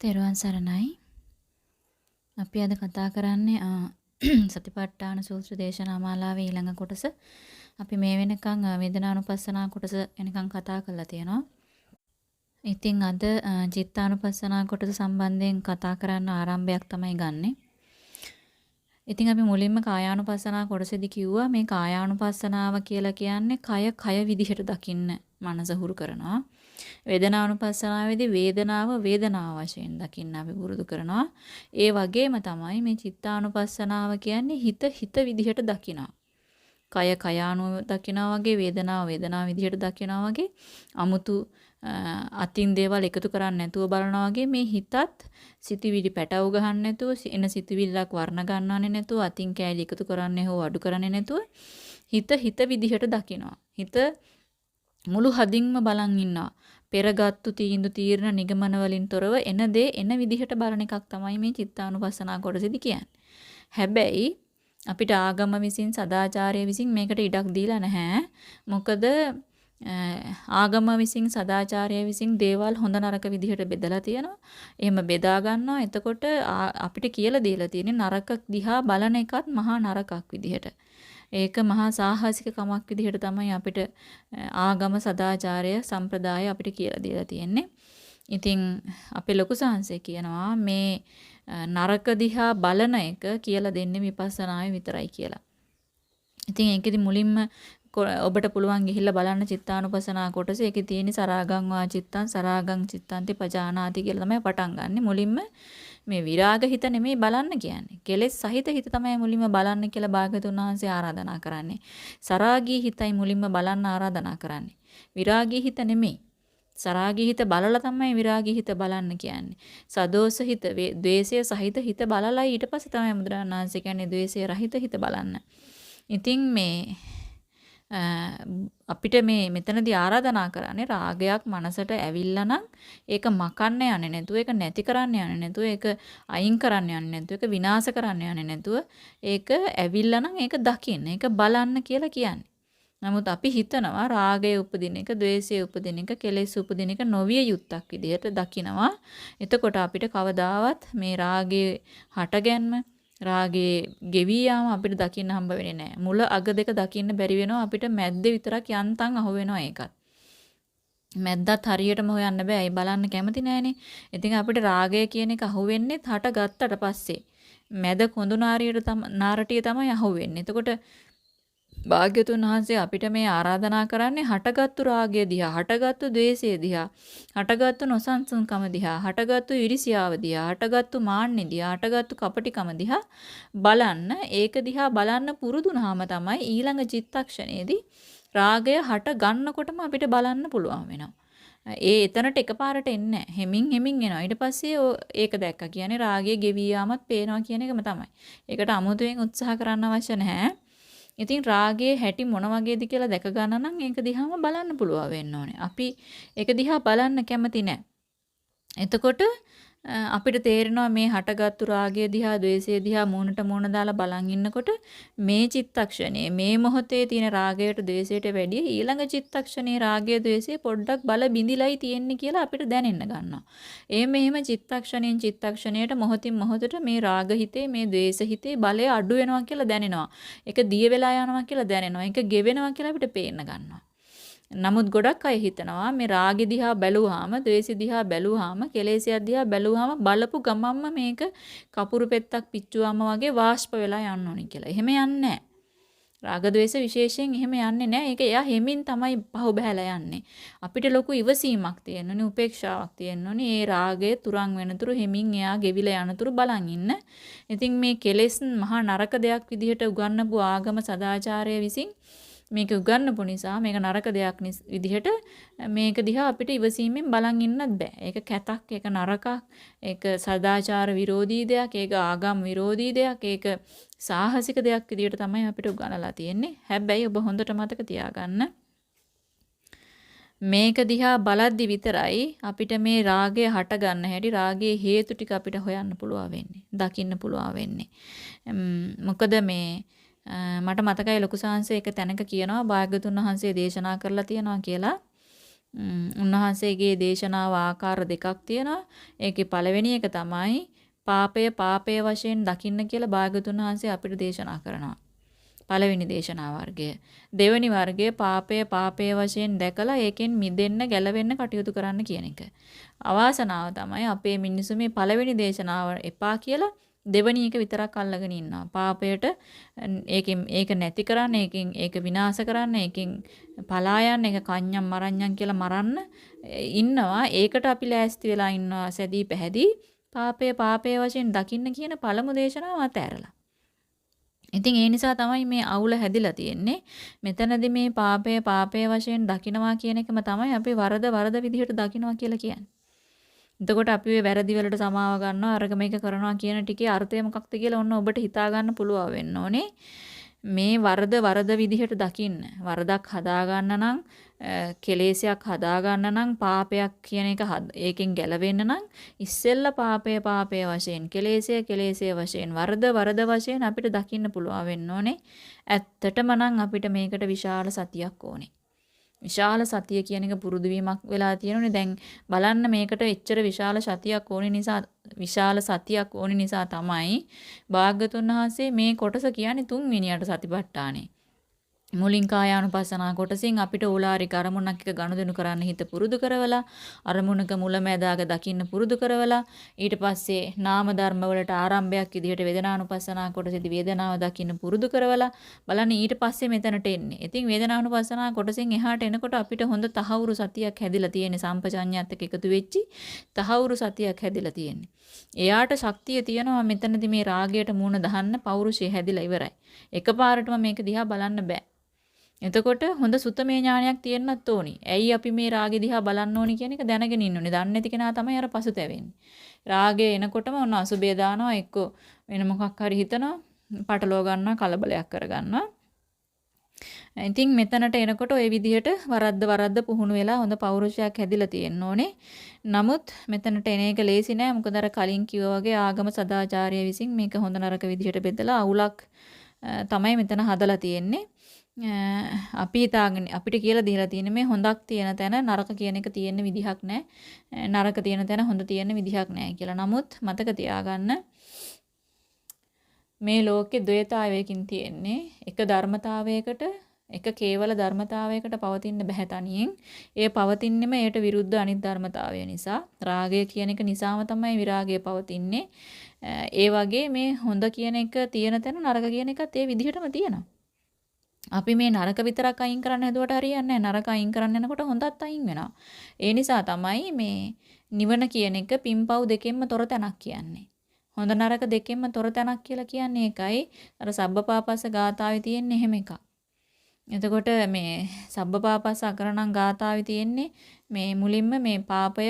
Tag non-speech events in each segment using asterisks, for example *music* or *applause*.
තෙරුවන් සරණයි. අපි අද කතා කරන්නේ *clears throat* සතිපට්ඨාන සූත්‍ර දේශනා මාලාවේ ඊළඟ කොටස. අපි මේ වෙනකන් වේදනානුපස්සනා කොටස එනකන් කතා කරලා තියෙනවා. ඉතින් අද චිත්තානුපස්සනා කොටස සම්බන්ධයෙන් කතා කරන්න ආරම්භයක් තමයි ගන්නෙ. ඉතින් අපි මුලින්ම කායානුපස්සනා කොටසේදී කිව්වා මේ කායානුපස්සනාව කියලා කියන්නේ කය කය විදිහට දකින්න මනස හුරු කරනවා. වේදනානුපස්සනාවේදී වේදනාව වේදනාව වශයෙන් දකින්න අපි පුරුදු කරනවා. ඒ වගේම තමයි මේ චිත්තානුපස්සනාව කියන්නේ හිත හිත විදිහට දකිනවා. කය කයානුව දකිනවා වගේ වේදනාව වේදනාව විදිහට දකිනවා වගේ අමුතු අතින් දේවල් එකතු කරන්නේ නැතුව බලනවා වගේ මේ හිතත් සිතවිලි පැටව ගහන්න නැතුව එන සිතවිල්ලක් වර්ණ ගන්නන්නේ නැතුව අතින් කෑලි එකතු කරන්නේ හෝ අඩු කරන්නේ නැතුව හිත හිත විදිහට දකිනවා. හිත මුළු හදින්ම බලන් ඉන්නවා. පෙරගත්තු තීන්දුව තීරණ නිගමන වලින් තොරව එන දේ එන විදිහට බලන එකක් තමයි මේ චිත්තානුපස්සනා කොටසෙදි කියන්නේ. හැබැයි අපිට ආගම විසින් සදාචාරය විසින් මේකට ඉඩක් දීලා නැහැ. මොකද ආගම විසින් සදාචාරය විසින් දේවල් හොඳ නරක විදිහට බෙදලා තියෙනවා. එහෙම බෙදා ගන්නවා. එතකොට අපිට කියලා දීලා තියෙන්නේ නරක දිහා බලන එකත් මහා නරකක් විදිහට. ඒක මහා සාහසික කමක් විදිහට තමයි අපිට ආගම සදාචාරය සම්ප්‍රදාය අපිට කියලා දීලා තියෙන්නේ. ඉතින් අපේ ලොකු සාංශය කියනවා මේ නරක දිහා බලන එක කියලා දෙන්නේ විපස්සනාවේ විතරයි කියලා. ඉතින් ඒකෙදි මුලින්ම ඔබට පුළුවන් ගිහිල්ලා බලන්න චිත්තානුපසනා කොටස ඒකේ තියෙන සරාගං වා චිත්තං සරාගං චිත්තන්ති පජානාති කියලා තමයි පටන් ගන්නෙ. මුලින්ම මේ විරාග හිත නෙමෙයි බලන්න කියන්නේ. කෙලෙස් සහිත හිත තමයි මුලින්ම බලන්න කියලා භාගතුන් වහන්සේ ආරාධනා කරන්නේ. සරාගී හිතයි මුලින්ම බලන්න ආරාධනා කරන්නේ. විරාගී හිත නෙමෙයි. සරාගී හිත බලලා තමයි විරාගී හිත බලන්න කියන්නේ. සදෝස හිත, ද්වේෂය සහිත හිත බලලා ඊට පස්සේ තමයි බුදුරජාණන් වහන්සේ කියන්නේ ද්වේෂය රහිත හිත බලන්න. ඉතින් මේ අපිට මේ මෙතනදී ආරාධනා කරන්නේ රාගයක් මනසට ඇවිල්ලා නම් ඒක මකන්න යන්නේ නැතුව ඒක නැති කරන්න යන්නේ නැතුව ඒක අයින් කරන්න යන්නේ නැතුව ඒක විනාශ කරන්න යන්නේ නැතුව ඒක ඇවිල්ලා නම් ඒක දකින්න ඒක බලන්න කියලා කියන්නේ. නමුත් අපි හිතනවා රාගය උපදින එක, ద్వේෂය උපදින එක, කෙලෙස් උපදින එක නොවිය යුත්තක් විදිහට දකිනවා. එතකොට අපිට කවදාවත් මේ රාගයේ හටගැන්ම රාගේ ගෙවී යාම අපිට දකින්න හම්බ වෙන්නේ නැහැ. මුල අග දෙක දකින්න බැරි වෙනවා අපිට මැද්දේ විතරක් යන්තම් අහු වෙනවා ඒකත්. මැද්දත් හරියටම හොයන්න බෑ. ඒ බලන්න කැමති නෑනේ. ඉතින් අපිට රාගය කියන එක අහු වෙන්නේ හට ගත්තට පස්සේ. මැද කොඳු නාරියට නාරටිය තමයි අහු වෙන්නේ. එතකොට භාග්‍යතුන් වහන්සේ අපිට මේ ආරාධනා කරන්නේ හටගත්තු රාගය දිහා, හටගත්තු ද්වේෂය දිහා, හටගත්තු නොසන්සුන්කම දිහා, හටගත්තු ඉරිසියාව දිහා, හටගත්තු මාන්නේ දිහා, හටගත්තු කපටිකම දිහා බලන්න. ඒක දිහා බලන්න පුරුදුනහම තමයි ඊළඟ චිත්තක්ෂණයේදී රාගය හට ගන්නකොටම අපිට බලන්න පුළුවන් වෙනවා. ඒ එතනට එකපාරට එන්නේ නැහැ. හෙමින් හෙමින් එනවා. ඊට පස්සේ ඒක දැක්කා කියන්නේ රාගය ගෙවී යාමත් පේනවා කියන එකම තමයි. ඒකට අමුතුවෙන් උත්සාහ කරන්න අවශ්‍ය නැහැ. ඉතින් රාගයේ හැටි මොන වගේද කියලා දැක ගන්න නම් ඒක දිහාම බලන්න පුළුවන් වෙන්න ඕනේ. අපි ඒක දිහා බලන්න කැමති නැහැ. එතකොට අපිට තේරෙනවා මේ හටගත්තු රාගය දිහා, ద్వේෂය දිහා මූණට මූණ දාලා බලන් ඉන්නකොට මේ චිත්තක්ෂණයේ මේ මොහොතේ තියෙන රාගයට, ద్వේෂයට වැඩිය ඊළඟ චිත්තක්ෂණයේ රාගය, ద్వේෂය පොඩ්ඩක් බල බිඳිලයි තියෙන්නේ කියලා අපිට දැනෙන්න ගන්නවා. ඒ මෙහෙම චිත්තක්ෂණයෙන් චිත්තක්ෂණයට මොහොතින් මොහොතට මේ රාග හිතේ, මේ ద్వේෂ හිතේ බලය අඩු වෙනවා කියලා දැනෙනවා. ඒක දිය වෙලා යනවා කියලා දැනෙනවා. ඒක ගෙවෙනවා කියලා අපිට පේන්න ගන්නවා. නමුත් ගොඩක් අය හිතනවා මේ රාගෙ දිහා බැලුවාම, ද්වේෂෙ දිහා බැලුවාම, කෙලෙසියක් දිහා බැලුවාම බලපු ගමම්ම මේක කපුරු පෙත්තක් පිච්චුවාම වගේ වාෂ්ප වෙලා යන්න ඕනි කියලා. එහෙම යන්නේ නැහැ. රාග ද්වේෂ විශේෂයෙන් එහෙම යන්නේ නැහැ. ඒක එයා හිමින් තමයි පහු බහැලා යන්නේ. අපිට ලොකු ඉවසීමක් තියෙන්න ඕනේ, උපේක්ෂාවක් තියෙන්න ඕනේ. ඒ රාගය තුරන් වෙනතුරු හිමින් එයා ගෙවිලා යනතුරු බලන් ඉන්න. ඉතින් මේ කෙලෙස් මහා නරක දෙයක් විදිහට උගන්වපු ආගම සදාචාරය විසින් මේක උගන්වපු නිසා මේක නරක දෙයක් විදිහට මේක දිහා අපිට ඉවසීමෙන් බලන් ඉන්නත් බෑ. ඒක කැතක්, ඒක නරකක්, ඒක සදාචාර විරෝධී දෙයක්, ඒක ආගම් විරෝධී දෙයක්, ඒක සාහසික දෙයක් විදිහට තමයි අපිට උගන්වලා තියෙන්නේ. හැබැයි ඔබ හොඳට මතක තියාගන්න මේක දිහා බලද්දි විතරයි අපිට මේ රාගය හට ගන්න හැටි රාගයේ හේතු ටික අපිට හොයන්න පුළුවන් වෙන්නේ. දකින්න පුළුවන් වෙන්නේ. මොකද මේ මට මතකයි ලොකු සාංශය එක තැනක කියනවා භාග්‍යතුන් වහන්සේ දේශනා කරලා තියනවා කියලා උන්වහන්සේගේ දේශනාව ආකාර දෙකක් තියෙනවා. ඒකේ පළවෙනි එක තමයි පාපය පාපය වශයෙන් දකින්න කියලා භාගතුන් වහන්සේ අපිට දේශනා කරනවා. පළවෙනි දේශනා වර්ගය. දෙවෙනි වර්ගය පාපය පාපය වශයෙන් දැකලා ඒකෙන් මිදෙන්න ගැලවෙන්න කටයුතු කරන්න කියන එක. අවාසනාව තමයි අපේ මිනිස්සු මේ පළවෙනි දේශනාව එපා කියලා දෙවෙනි එක විතරක් අල්ලගෙන ඉන්නවා. පාපයට ඒකෙන් ඒක නැති කරන්න, ඒකෙන් ඒක විනාශ කරන්න, ඒකෙන් පලා යන්න, ඒක කන්‍යම් මරඤ්ඤම් කියලා මරන්න ඉන්නවා. ඒකට අපි ලෑස්ති වෙලා ඉන්නවා සැදී පැහැදී පාපය පාපය වශයෙන් දකින්න කියන පළමු දේශනාව අතෑරලා. ඉතින් ඒ නිසා තමයි මේ අවුල හැදිලා තියෙන්නේ. මෙතනදී මේ පාපය පාපය වශයෙන් දකිනවා කියන එකම තමයි අපි වරද වරද විදිහට දකිනවා කියලා කියන්නේ. එතකොට අපි මේ වැරදි වලට සමාව ගන්නවා අරග මේක කරනවා කියන ටිකේ අර්ථය මොකක්ද කියලා ඔන්න ඔබට හිතා ගන්න පුළුවන් වෙන්න ඕනේ. මේ වරද වරද විදිහට දකින්න. වරදක් හදා ගන්න නම් කෙලෙසයක් හදාගන්න නම් පාපයක් කියන එක ඒකෙන් ගැලවෙන්න නම් ඉස්සෙල්ලා පාපය පාපය වශයෙන් කෙලෙසය කෙලෙසය වශයෙන් වරද වරද වශයෙන් අපිට දකින්න පුළුවන් වෙන්න ඕනේ. ඇත්තටම නම් අපිට මේකට විශාල සතියක් ඕනේ. විශාල සතිය කියන එක පුරුදු වීමක් වෙලා තියෙනුනේ. දැන් බලන්න මේකට එච්චර විශාල සතියක් ඕනේ නිසා විශාල සතියක් ඕනේ නිසා තමයි භාග්‍යතුන් වහන්සේ මේ කොටස කියන්නේ තුන්වෙනියට සතිපට්ඨානේ. මුලින් කායානුපස්සනා කොටසින් අපිට ඕලාරික අරමුණක් එක ගනුදෙනු කරන්න හිත පුරුදු කරවලා අරමුණක මුලැමැදාග දකින්න පුරුදු කරවලා ඊට පස්සේ නාම ධර්ම වලට ආරම්භයක් විදිහට වේදනානුපස්සනා කොටසේදී වේදනාව දකින්න පුරුදු කරවලා බලන්න ඊට පස්සේ මෙතනට එන්නේ. ඉතින් වේදනානුපස්සනා කොටසින් එහාට එනකොට අපිට හොඳ තහවුරු සතියක් හැදිලා තියෙන්නේ සම්පජඤ්ඤයත් එක්ක එකතු වෙච්චි තහවුරු සතියක් හැදිලා තියෙන්නේ. එයාට ශක්තිය තියෙනවා මෙතනදී මේ රාගයට මූණ දහන්න පෞරුෂය හැදිලා ඉවරයි. එකපාරටම මේක දිහා බලන්න බෑ. එතකොට හොඳ සුතමේ ඥානයක් තියෙන්නත් ඕනි. ඇයි අපි මේ රාගෙ දිහා බලන්න ඕනි කියන එක දැනගෙන ඉන්න ඕනේ. දන්නේ නැති කෙනා තමයි අර පසුතැවෙන්නේ. රාගය එනකොටම ඔන්න අසුබේ දානවා එක්ක වෙන මොකක් හරි හිතනවා, පටලව ගන්නවා, කලබලයක් කරගන්නවා. ඉතින් මෙතනට එනකොට ওই විදිහට වරද්ද වරද්ද පුහුණු වෙලා හොඳ පෞරුෂයක් හැදිලා තියෙන්න ඕනේ. නමුත් මෙතනට එන එක ලේසි නෑ. මොකද අර කලින් කිව්වා වගේ ආගම සදාචාරය විසින් මේක හොඳ නරක විදිහට බෙදලා අවුලක් තමයි මෙතන හදලා තියෙන්නේ. අපි හිතාගෙන අපිට කියලා දීලා තියෙන මේ හොඳක් තියෙන තැන නරක කියන එක තියෙන විදිහක් නැහැ. නරක තියෙන තැන හොඳ තියෙන විදිහක් නැහැ කියලා. නමුත් මතක තියාගන්න මේ ලෝකේ ද්වේතාවයකින් තියෙන්නේ එක ධර්මතාවයකට එක කේවල ධර්මතාවයකට පවතින්න බෑ තනියෙන්. ඒ පවතින්නෙම ඒට විරුද්ධ අනිත් ධර්මතාවය නිසා. රාගය කියන එක නිසාම තමයි විරාගය පවතින්නේ. ඒ වගේ මේ හොඳ කියන එක තියෙන තැන නරක කියන එකත් ඒ විදිහටම තියෙනවා. අපි මේ නරක විතරක් අයින් කරන්න හැදුවට හරියන්නේ නැහැ. නරක අයින් කරන්න යනකොට හොඳත් අයින් වෙනවා. ඒ නිසා තමයි මේ නිවන කියන එක පිම්පව් දෙකෙන්ම තොර තැනක් කියන්නේ. හොඳ නරක දෙකෙන්ම තොර තැනක් කියලා කියන්නේ ඒකයි. අර සබ්බපාපස්ස ගාතාවේ තියෙන එහෙම එකක්. එතකොට මේ සබ්බපාපස්ස අකරණං ගාතාවේ තියෙන්නේ මේ මුලින්ම මේ පාපය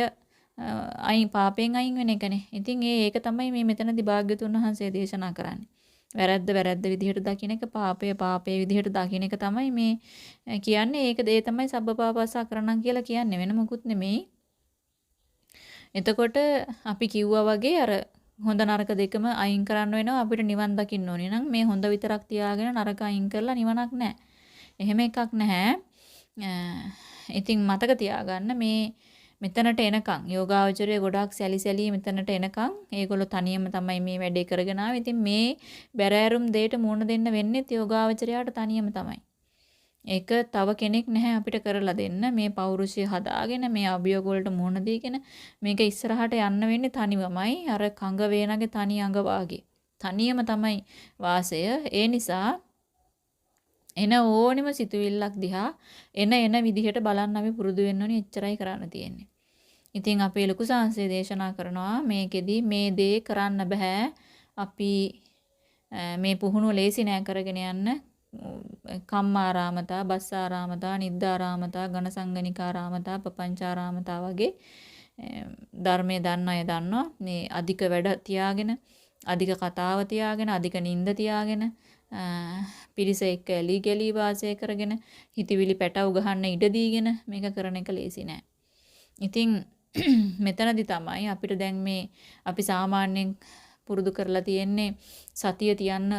අයින් පාපයෙන් අයින් වෙන එකනේ. ඉතින් ඒ ඒක තමයි මේ මෙතනදී භාග්‍යතුන් වහන්සේ දේශනා කරන්නේ. වැරද්ද වැරද්ද විදිහට දකින්න එක පාපය පාපය විදිහට දකින්න එක තමයි මේ කියන්නේ ඒක ඒ තමයි සබ්බපාපස්සා කරණම් කියලා කියන්නේ වෙන මොකුත් නෙමෙයි. එතකොට අපි කිව්වා වගේ අර හොඳ නරක දෙකම අයින් කරන්න වෙනවා අපිට නිවන් දකින්න ඕනේ නම් මේ හොඳ විතරක් තියාගෙන නරක අයින් කරලා නිවනක් නැහැ. එහෙම එකක් නැහැ. ඉතින් මතක තියාගන්න මේ මෙතනට එනකන් යෝගාවචරය ගොඩාක් සැලි සැලි මෙතනට එනකන් ඒගොල්ලෝ තනියම තමයි මේ වැඩේ කරගෙන ආවේ. ඉතින් මේ බැරෑරුම් දෙයට මුහුණ දෙන්න වෙන්නේ යෝගාවචරයාට තනියම තමයි. ඒක තව කෙනෙක් නැහැ අපිට කරලා දෙන්න මේ පෞරුෂය හදාගෙන මේ අභියෝග වලට මුහුණ දීගෙන මේක ඉස්සරහට යන්න වෙන්නේ තනිවමයි අර කංග වේනගේ තනි අඟ වාගේ. තනියම තමයි වාසය. ඒ නිසා එන ඕනෙම සිතුවිල්ලක් දිහා එන එන විදිහට බලන්න අපි පුරුදු වෙන්න ඕනේ එච්චරයි කරන්න තියෙන්නේ. ඉතින් අපේ ලොකු සංසය දේශනා කරනවා මේකෙදි මේ දේ කරන්න බෑ. අපි මේ පුහුණුව ලේසි නෑ කරගෙන යන්න. කම්මාරාමතා, බස්සාරාමතා, නිද්දාරාමතා, ඝනසංගනිකාරාමතා, පපංචාරාමතා වගේ ධර්මයේ දන්න අය දන්නවා. මේ අධික වැඩ තියාගෙන, අධික කතාව තියාගෙන, අධික නිින්ද තියාගෙන පිරිස එක්ක ඇලි ගලී වාසය කරගෙන හිතවිලි පැටව ගහන්න ඉඩ දීගෙන මේක කරන එක ලේසි නෑ. ඉතින් *clears throat* මෙතනදි තමයි අපිට දැන් මේ අපි සාමාන්‍යයෙන් පුරුදු කරලා තියෙන්නේ සතිය තියන්න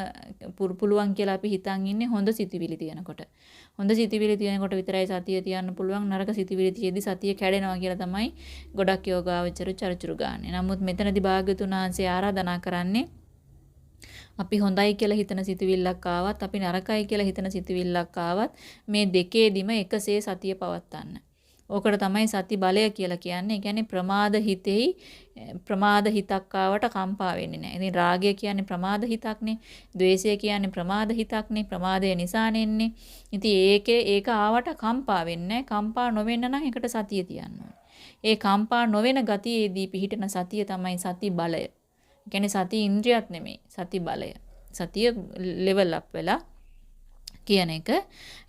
පුළුවන් කියලා අපි හිතන් ඉන්නේ හොඳ සිතිවිලි තියනකොට. හොඳ සිතිවිලි තියනකොට විතරයි සතිය තියන්න පුළුවන්. නරක සිතිවිලි තියෙද්දි සතිය කැඩෙනවා කියලා තමයි ගොඩක් යෝගාවචර චර්චුරු ගන්න. නමුත් මෙතනදී භාග්‍යතුන් වහන්සේ ආරාධනා කරන්නේ අපි හොඳයි කියලා හිතන සිතුවිල්ලක් ආවත් අපි නරකයි කියලා හිතන සිතුවිල්ලක් ආවත් මේ දෙකේදිම එකසේ සතිය පවත්වන්න. ඕකට තමයි සති බලය කියලා කියන්නේ. ඒ කියන්නේ ප්‍රමාද හිතෙහි ප්‍රමාද හිතක් ආවට කම්පා වෙන්නේ නැහැ. ඉතින් රාගය කියන්නේ ප්‍රමාද හිතක්නේ. ద్వේෂය කියන්නේ ප්‍රමාද හිතක්නේ. ප්‍රමාදය නිසානේ එන්නේ. ඉතින් ඒකේ ඒක ආවට කම්පා වෙන්නේ කම්පා නොවෙන්න නම් ඒකට සතිය තියන්න ඒ කම්පා නොවන ගතියේදී පිහිටන සතිය තමයි සති බලය. ඒ කියන්නේ සති ඉන්ද්‍රියක් නෙමෙයි. සති බලය. සතිය ලෙවල් අප් වෙලා කියන එක.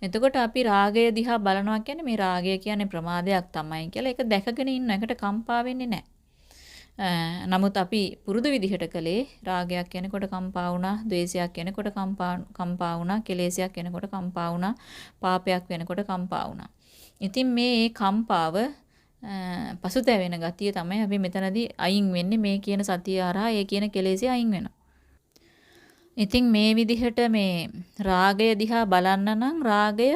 එතකොට අපි රාගය දිහා බලනවා කියන්නේ මේ රාගය කියන්නේ ප්‍රමාදයක් තමයි කියලා ඒක දැකගෙන ඉන්න එකට කම්පා වෙන්නේ නැහැ. නමුත් අපි පුරුදු විදිහට කළේ රාගයක් කෙනෙකුට කම්පා වුණා, ද්වේෂයක් කෙනෙකුට කම්පා කම්පා වුණා, කෙලෙසයක් කෙනෙකුට කම්පා වුණා, පාපයක් වෙනකොට කම්පා වුණා. ඉතින් මේ කම්පාව පසුතැවෙන ගතිය තමයි අපි මෙතනදී අයින් වෙන්නේ මේ කියන සතිය හරහා ඒ කියන කෙලෙසිය අයින් වෙනවා. ඉතින් මේ විදිහට මේ රාගය දිහා බලන්න නම් රාගය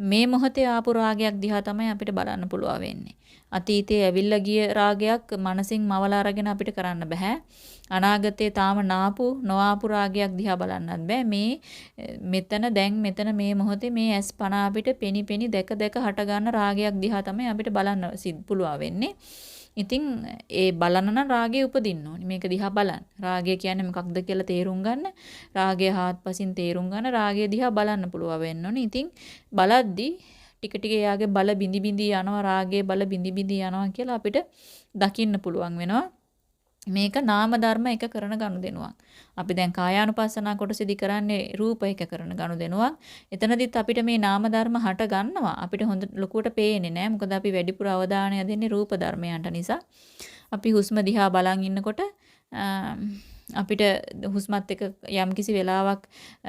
මේ මොහොතේ ආපු රාගයක් දිහා තමයි අපිට බලන්න පුළුවන් වෙන්නේ. අතීතයේ ඇවිල්ලා ගිය රාගයක් මනසින් මවලා අරගෙන අපිට කරන්න බෑ. අනාගතයේ තාම නාපු නොආපු රාගයක් දිහා බලන්නත් බෑ. මේ මෙතන දැන් මෙතන මේ මොහොතේ මේ ඇස් පන අපිට පෙනි පෙනි දැක දැක හට ගන්න රාගයක් දිහා තමයි අපිට බලන්න පුළුවන් වෙන්නේ. ඉතින් ඒ බලන නම් රාගය උපදින්න ඕනි. මේක දිහා බලන්න. රාගය කියන්නේ මොකක්ද කියලා තේරුම් ගන්න. රාගය හාත්පසින් තේරුම් ගන්න. රාගය දිහා බලන්න පුළුවන් වෙන්න ඕනි. ඉතින් බලද්දී ටික ටික එයාගේ බල බිඳි බිඳි යනවා රාගයේ බල බිඳි බිඳි යනවා කියලා අපිට දකින්න පුළුවන් වෙනවා. මේක නාම ධර්ම එක කරන ගනුදෙනුවක්. අපි දැන් කායානුපස්සනා කොටසෙදි කරන්නේ රූප එක කරන ගනුදෙනුවක්. එතනදිත් අපිට මේ නාම ධර්ම හට ගන්නවා. අපිට හොඳ ලොකුවට පේන්නේ නැහැ. මොකද අපි වැඩිපුර අවධානය දෙන්නේ රූප ධර්මයන්ට නිසා. අපි හුස්ම දිහා බලන් ඉන්නකොට අපිට හුස්මත් එක යම්කිසි වෙලාවක්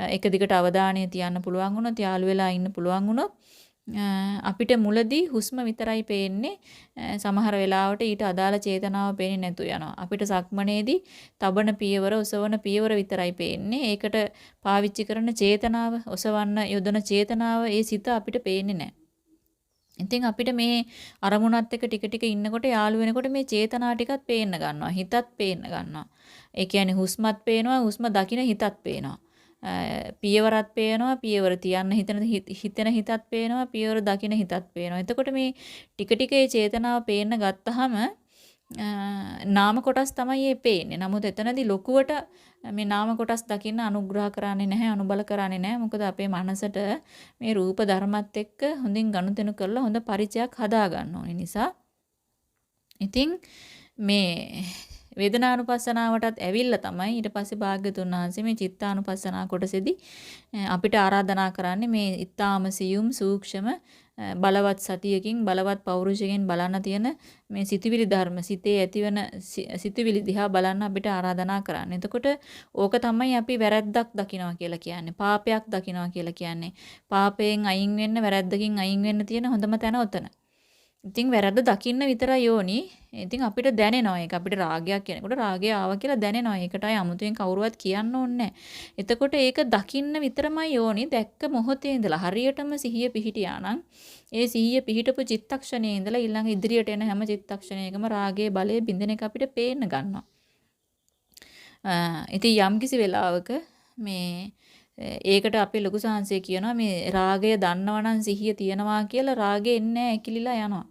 එක දිගට අවධානය තියන්න පුළුවන් වුණොත් යාළු වෙලා ඉන්න පුළුවන් වුණොත් අපිට මුලදී හුස්ම විතරයි පේන්නේ සමහර වෙලාවට ඊට අදාළ චේතනාව පේන්නේ නැතු යනවා. අපිට සක්මනේදී තබන පියවර ඔසවන පියවර විතරයි පේන්නේ. ඒකට පාවිච්චි කරන චේතනාව ඔසවන්න යොදන චේතනාව ඒ සිත අපිට පේන්නේ නැහැ. ඉතින් අපිට මේ අරමුණත් එක්ක ටික ටික ඉන්නකොට යාළු වෙනකොට මේ චේතනා ටිකත් පේන්න ගන්නවා. හිතත් පේන්න ගන්නවා. ඒ කියන්නේ හුස්මත් පේනවා, හුස්ම දකින හිතත් පේනවා. පියවරත් පේනවා පියවර තියන්න හිතන හිතෙන හිතත් පේනවා පියවර දකින හිතත් පේනවා. එතකොට මේ ටික ටික ඒ චේතනාව පේන්න ගත්තාම නාම කොටස් තමයි මේ පේන්නේ. නමුත් එතනදී ලොකුවට මේ නාම කොටස් දකින්න අනුග්‍රහ කරන්නේ නැහැ, අනුබල කරන්නේ නැහැ. මොකද අපේ මනසට මේ රූප ධර්මත් එක්ක හොඳින් ගනුදෙනු කරලා හොඳ පරිචයක් හදා ගන්න ඕනේ නිසා. ඉතින් මේ වේදනානුපස්සනාවටත් ඇවිල්ලා තමයි ඊට පස්සේ භාග්‍යතුන් වහන්සේ මේ චිත්තානුපස්සනා කොටසෙදි අපිට ආරාධනා කරන්නේ මේ ඊ타ම සියුම් සූක්ෂම බලවත් සතියකින් බලවත් පෞරුෂයෙන් බලන්න තියෙන මේ සිතුවිලි ධර්ම සිතේ ඇතිවන සිතුවිලි දිහා බලන්න අපිට ආරාධනා කරන්නේ. එතකොට ඕක තමයි අපි වැරැද්දක් දකිනවා කියලා කියන්නේ. පාපයක් දකිනවා කියලා කියන්නේ. පාපයෙන් අයින් වෙන්න වැරැද්දකින් අයින් වෙන්න තියෙන හොඳම තැන ඔතන. ඉතින් වැරද්ද දකින්න විතරයි ඕනි. ඉතින් අපිට දැනෙනවා ඒක. අපිට රාගයක් කෙනෙකුට රාගය ආවා කියලා දැනෙනවා. ඒකටයි 아무තෙන් කවුරුවත් කියන්න ඕනේ එතකොට ඒක දකින්න විතරමයි ඕනි. දැක්ක මොහොතේ ඉඳලා හරියටම සිහිය පිහිටියා නම් ඒ සිහිය පිහිටපු චිත්තක්ෂණයේ ඉඳලා ඊළඟ ඉදිරියට එන හැම චිත්තක්ෂණයකම රාගයේ බලය බින්දෙන එක අපිට පේන්න ගන්නවා. ඉතින් යම්කිසි වෙලාවක මේ ඒකට අපේ ලොකු සාංශය කියනවා මේ රාගය දන්නවනම් සිහිය තියනවා කියලා රාගෙ එන්නේ ඇකිලිලා යනවා.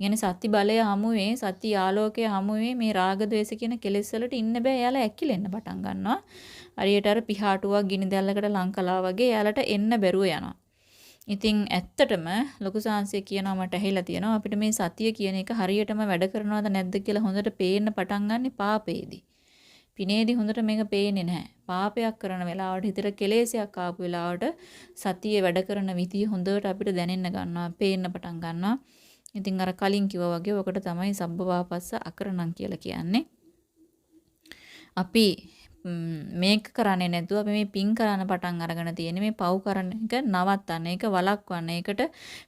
කියන්නේ සති බලය හමුවේ සති ආලෝකය හමුවේ මේ රාග ద్వේෂ කියන කෙලෙස් වලට ඉන්න බෑ. එයාලා ඇකිලෙන්න පටන් ගන්නවා. හරියට අර පිහාටුවක් ගිනි දැල්ලකට ලං කළා වගේ එයාලට එන්න බැරුව යනවා. ඉතින් ඇත්තටම ලොකු සාංශය කියනවා මට ඇහිලා තියෙනවා අපිට මේ සතිය කියන එක හරියටම වැඩ කරනවද නැද්ද කියලා හොඳට පේන්න පටන් ගන්න පාපේදී. පිනේදී හොඳට මේක පේන්නේ නැහැ. පාපයක් කරන වෙලාවට හිතට කෙලෙසයක් ආපු වෙලාවට සතියේ වැඩ කරන විදිය හොඳට අපිට දැනෙන්න ගන්නවා, පේන්න පටන් ගන්නවා. ඉතින් අර කලින් කිව්වා වගේ ඔකට තමයි සබ්බවාපස්ස අකරණම් කියලා කියන්නේ. අපි මේක කරන්නේ නැතුව අපි මේ පින් කරන පටන් අරගෙන තියෙන්නේ මේ පව් කරන එක නවත්තන්න ඒක වළක්වන්න ඒකට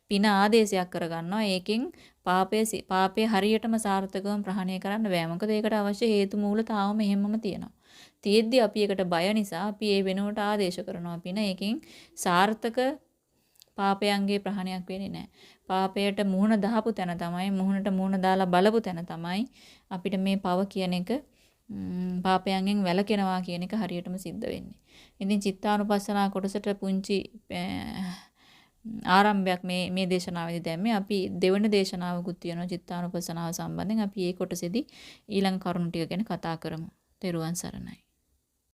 පින ආදේශයක් කරගන්නවා ඒකෙන් පාපයේ පාපයේ හරියටම සාර්ථකවම ප්‍රහාණය කරන්න බෑ මොකද ඒකට අවශ්‍ය හේතු මූල තාවම එහෙමම තියෙනවා තියෙද්දි අපි ඒකට බය නිසා අපි ඒ වෙනුවට ආදේශ කරනවා පින. ඒකෙන් සාර්ථක පාපයන්ගේ ප්‍රහාණයක් වෙන්නේ නැහැ. පාපයට මුහුණ දහපු තැන තමයි මුහුණට මුහුණ දාලා බලපු තැන තමයි අපිට මේ පව කියන එක පාපයන්ගෙන් වැළකෙනවා කියන එක හරියටම සිද්ධ වෙන්නේ. ඉතින් චිත්තානුපස්සනා කොටසට පුංචි ආරම්භයක් මේ මේ දේශනාවේදී දැම්මේ අපි දෙවන දේශනාවකුත් තියෙනවා චිත්තානුපස්සනාව සම්බන්ධයෙන් අපි ඒ කොටසේදී ඊළඟ කරුණු ටික ගැන කතා කරමු. තෙරුවන් සරණයි.